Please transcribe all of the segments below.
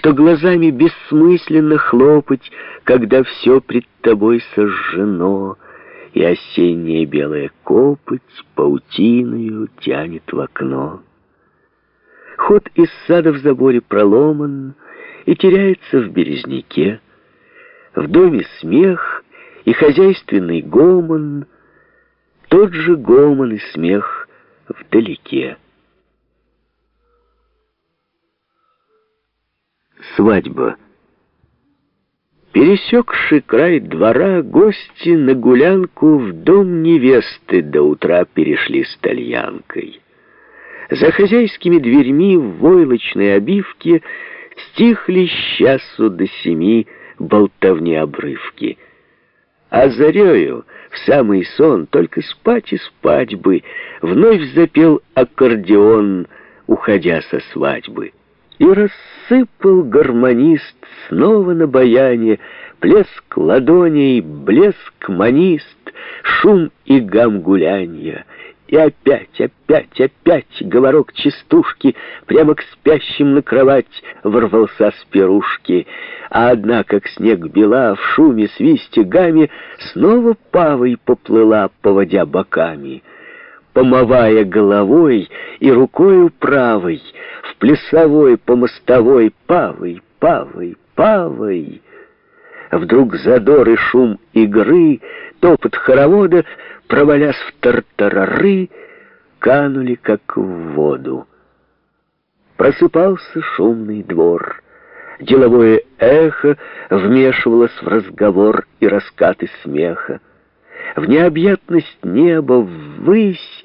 что глазами бессмысленно хлопать, когда все пред тобой сожжено, и осенняя белая копоть паутиною тянет в окно. Ход из сада в заборе проломан и теряется в березняке. В доме смех и хозяйственный гомон, тот же гомон и смех вдалеке. Свадьба. Пересекши край двора, гости на гулянку в дом невесты до утра перешли с тальянкой. За хозяйскими дверьми в войлочной обивке стихли с часу до семи болтовни обрывки. А зарею в самый сон только спать и спать бы, вновь запел аккордеон, уходя со свадьбы. И рассыпал гармонист снова на баяне Плеск ладоней, блеск манист, Шум и гам гулянья. И опять, опять, опять говорок частушки Прямо к спящим на кровать ворвался с пирушки. А одна, как снег бела, в шуме, свисте, гаме Снова павой поплыла, поводя боками — помывая головой и рукою правой, в плясовой по мостовой павой, павой, павой. Вдруг задор и шум игры, топот хоровода, провалясь в тартарары, канули, как в воду. Просыпался шумный двор. Деловое эхо вмешивалось в разговор и раскаты смеха в необъятность неба, ввысь,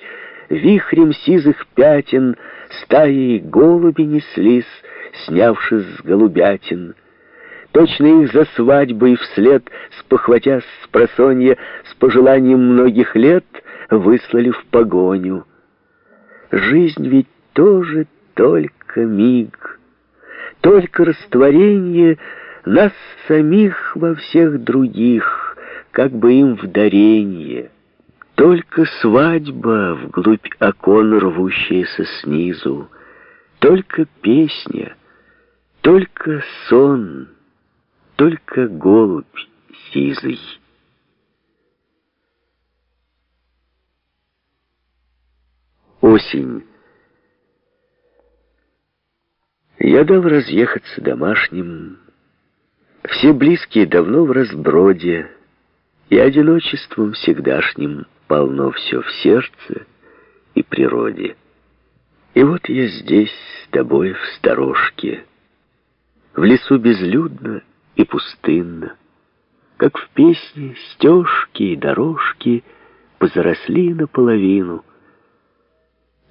вихрем сизых пятен, стаей голуби неслись, снявшись с голубятин. Точно их за свадьбой вслед, спохватясь с просонья, с пожеланием многих лет, выслали в погоню. Жизнь ведь тоже только миг, только растворение нас самих во всех других — как бы им в даренье. Только свадьба вглубь окон, рвущаяся снизу, Только песня, только сон, только голубь сизый. Осень. Я дал разъехаться домашним. Все близкие давно в разброде, и одиночеством всегдашним полно все в сердце и природе. И вот я здесь с тобой в сторожке, в лесу безлюдно и пустынно, как в песне стежки и дорожки позаросли наполовину.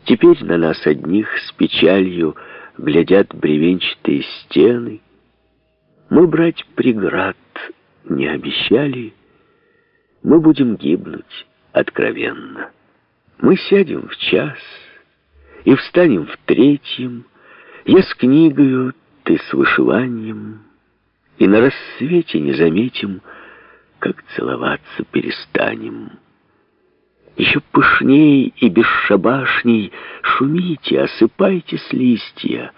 Теперь на нас одних с печалью глядят бревенчатые стены. Мы брать преград не обещали, мы будем гибнуть откровенно. Мы сядем в час и встанем в третьем, я с книгою, ты с вышиванием, и на рассвете не заметим, как целоваться перестанем. Еще пышней и бесшабашней шумите, осыпайтесь листья,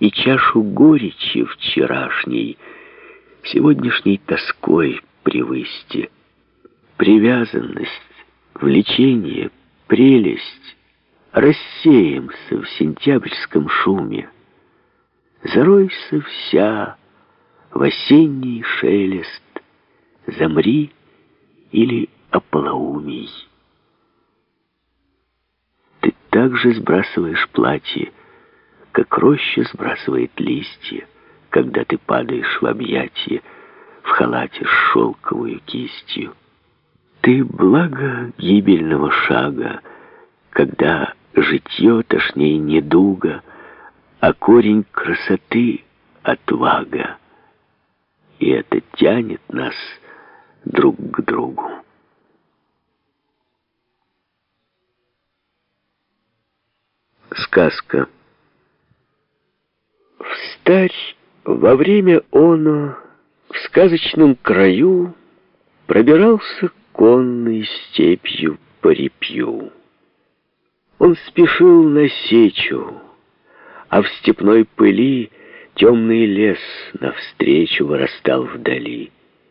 и чашу горечи вчерашней сегодняшней тоской превысьте привязанность, влечение, прелесть рассеемся в сентябрьском шуме. Заройся вся в осенний шелест, замри или ополоумий. Ты также сбрасываешь платье, как роща сбрасывает листья, когда ты падаешь в объятия в халате с шелковую кистью. Ты благо гибельного шага, когда житье тошней недуга, а корень красоты — отвага. И это тянет нас друг к другу. Сказка. Встарь во время оно в сказочном краю пробирался конной степью по репью. Он спешил на сечу, а в степной пыли темный лес навстречу вырастал вдали.